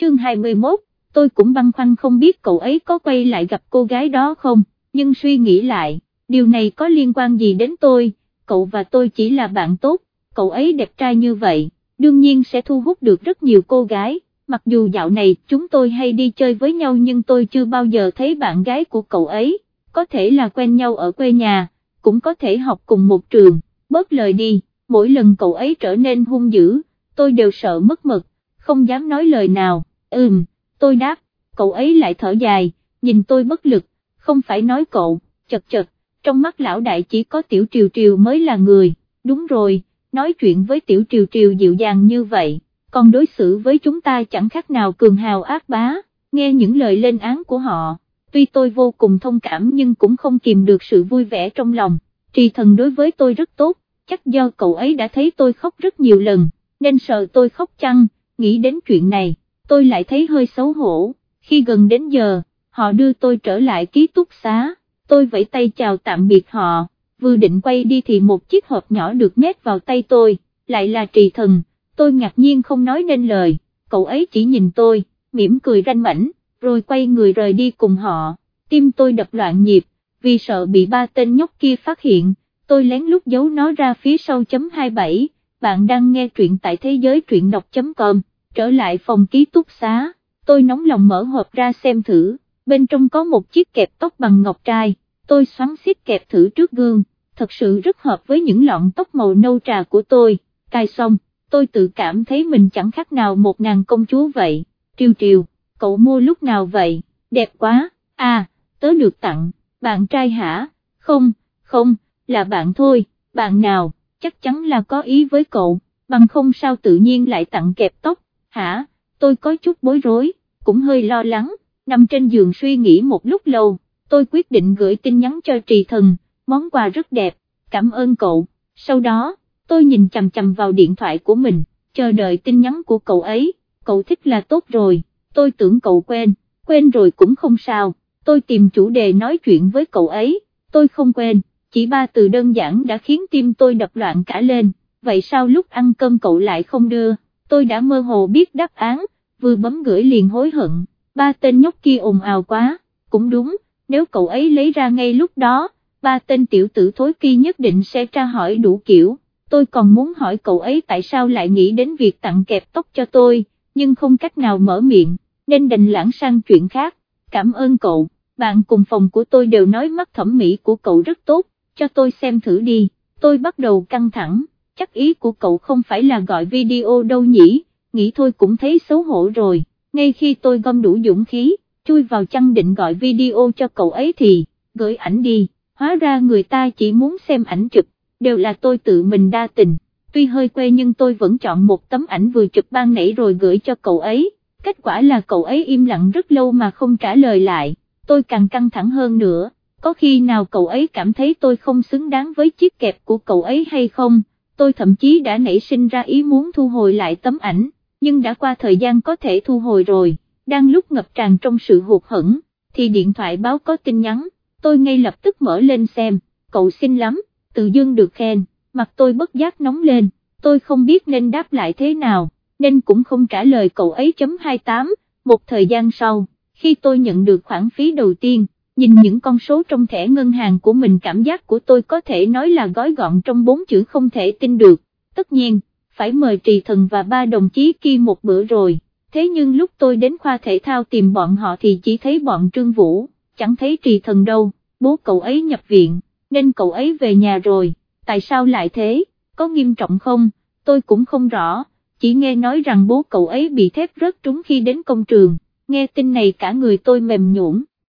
chương 21, tôi cũng băn khoăn không biết cậu ấy có quay lại gặp cô gái đó không, nhưng suy nghĩ lại, điều này có liên quan gì đến tôi, cậu và tôi chỉ là bạn tốt, cậu ấy đẹp trai như vậy, đương nhiên sẽ thu hút được rất nhiều cô gái, mặc dù dạo này chúng tôi hay đi chơi với nhau nhưng tôi chưa bao giờ thấy bạn gái của cậu ấy, có thể là quen nhau ở quê nhà, cũng có thể học cùng một trường, bớt lời đi, mỗi lần cậu ấy trở nên hung dữ, tôi đều sợ mất mật, không dám nói lời nào, ừm, tôi đáp, cậu ấy lại thở dài, nhìn tôi bất lực, không phải nói cậu, chật chật, trong mắt lão đại chỉ có tiểu triều triều mới là người, đúng rồi, nói chuyện với tiểu triều triều dịu dàng như vậy, còn đối xử với chúng ta chẳng khác nào cường hào ác bá, nghe những lời lên án của họ, tuy tôi vô cùng thông cảm nhưng cũng không kìm được sự vui vẻ trong lòng, trì thần đối với tôi rất tốt, chắc do cậu ấy đã thấy tôi khóc rất nhiều lần, nên sợ tôi khóc chăng, nghĩ đến chuyện này, tôi lại thấy hơi xấu hổ, khi gần đến giờ, họ đưa tôi trở lại ký túc xá, tôi vẫy tay chào tạm biệt họ, vừa định quay đi thì một chiếc hộp nhỏ được nhét vào tay tôi, lại là trì thần, tôi ngạc nhiên không nói nên lời, cậu ấy chỉ nhìn tôi, mỉm cười ranh mảnh, rồi quay người rời đi cùng họ, tim tôi đập loạn nhịp, vì sợ bị ba tên nhóc kia phát hiện, tôi lén lút giấu nó ra phía sau chấm 27, bạn đang nghe truyện tại thế giới truyện đọc.com, trở lại phòng ký túc xá, tôi nóng lòng mở hộp ra xem thử, bên trong có một chiếc kẹp tóc bằng ngọc trai, tôi xoắn xít kẹp thử trước gương, thật sự rất hợp với những lọn tóc màu nâu trà của tôi, cài xong, tôi tự cảm thấy mình chẳng khác nào một nàng công chúa vậy, triều triều, cậu mua lúc nào vậy, đẹp quá, à, tớ được tặng, bạn trai hả, không, không, là bạn thôi, bạn nào, chắc chắn là có ý với cậu, bằng không sao tự nhiên lại tặng kẹp tóc, hả, tôi có chút bối rối, cũng hơi lo lắng, nằm trên giường suy nghĩ một lúc lâu, tôi quyết định gửi tin nhắn cho trì thần, món quà rất đẹp, cảm ơn cậu, sau đó, tôi nhìn chầm chầm vào điện thoại của mình, chờ đợi tin nhắn của cậu ấy, cậu thích là tốt rồi, tôi tưởng cậu quên, quên rồi cũng không sao, tôi tìm chủ đề nói chuyện với cậu ấy, tôi không quên, chỉ ba từ đơn giản đã khiến tim tôi đập loạn cả lên, vậy sao lúc ăn cơm cậu lại không đưa, tôi đã mơ hồ biết đáp án, vừa bấm gửi liền hối hận, ba tên nhóc kia ồn ào quá, cũng đúng, nếu cậu ấy lấy ra ngay lúc đó, ba tên tiểu tử thối kia nhất định sẽ tra hỏi đủ kiểu, tôi còn muốn hỏi cậu ấy tại sao lại nghĩ đến việc tặng kẹp tóc cho tôi, nhưng không cách nào mở miệng, nên đành lãng sang chuyện khác, cảm ơn cậu, bạn cùng phòng của tôi đều nói mắt thẩm mỹ của cậu rất tốt, cho tôi xem thử đi, tôi bắt đầu căng thẳng, chắc ý của cậu không phải là gọi video đâu nhỉ, nghĩ thôi cũng thấy xấu hổ rồi, ngay khi tôi gom đủ dũng khí, chui vào chăn định gọi video cho cậu ấy thì, gửi ảnh đi, hóa ra người ta chỉ muốn xem ảnh chụp, đều là tôi tự mình đa tình, tuy hơi quê nhưng tôi vẫn chọn một tấm ảnh vừa chụp ban nãy rồi gửi cho cậu ấy, kết quả là cậu ấy im lặng rất lâu mà không trả lời lại, tôi càng căng thẳng hơn nữa, có khi nào cậu ấy cảm thấy tôi không xứng đáng với chiếc kẹp của cậu ấy hay không, tôi thậm chí đã nảy sinh ra ý muốn thu hồi lại tấm ảnh, nhưng đã qua thời gian có thể thu hồi rồi, đang lúc ngập tràn trong sự hụt hẫng, thì điện thoại báo có tin nhắn, tôi ngay lập tức mở lên xem, cậu xinh lắm, tự dưng được khen, mặt tôi bất giác nóng lên, tôi không biết nên đáp lại thế nào, nên cũng không trả lời cậu ấy chấm 28, một thời gian sau, khi tôi nhận được khoản phí đầu tiên, nhìn những con số trong thẻ ngân hàng của mình cảm giác của tôi có thể nói là gói gọn trong bốn chữ không thể tin được, tất nhiên, phải mời trì thần và ba đồng chí kia một bữa rồi, thế nhưng lúc tôi đến khoa thể thao tìm bọn họ thì chỉ thấy bọn Trương Vũ, chẳng thấy trì thần đâu, bố cậu ấy nhập viện, nên cậu ấy về nhà rồi, tại sao lại thế, có nghiêm trọng không, tôi cũng không rõ, chỉ nghe nói rằng bố cậu ấy bị thép rớt trúng khi đến công trường, nghe tin này cả người tôi mềm nhũn.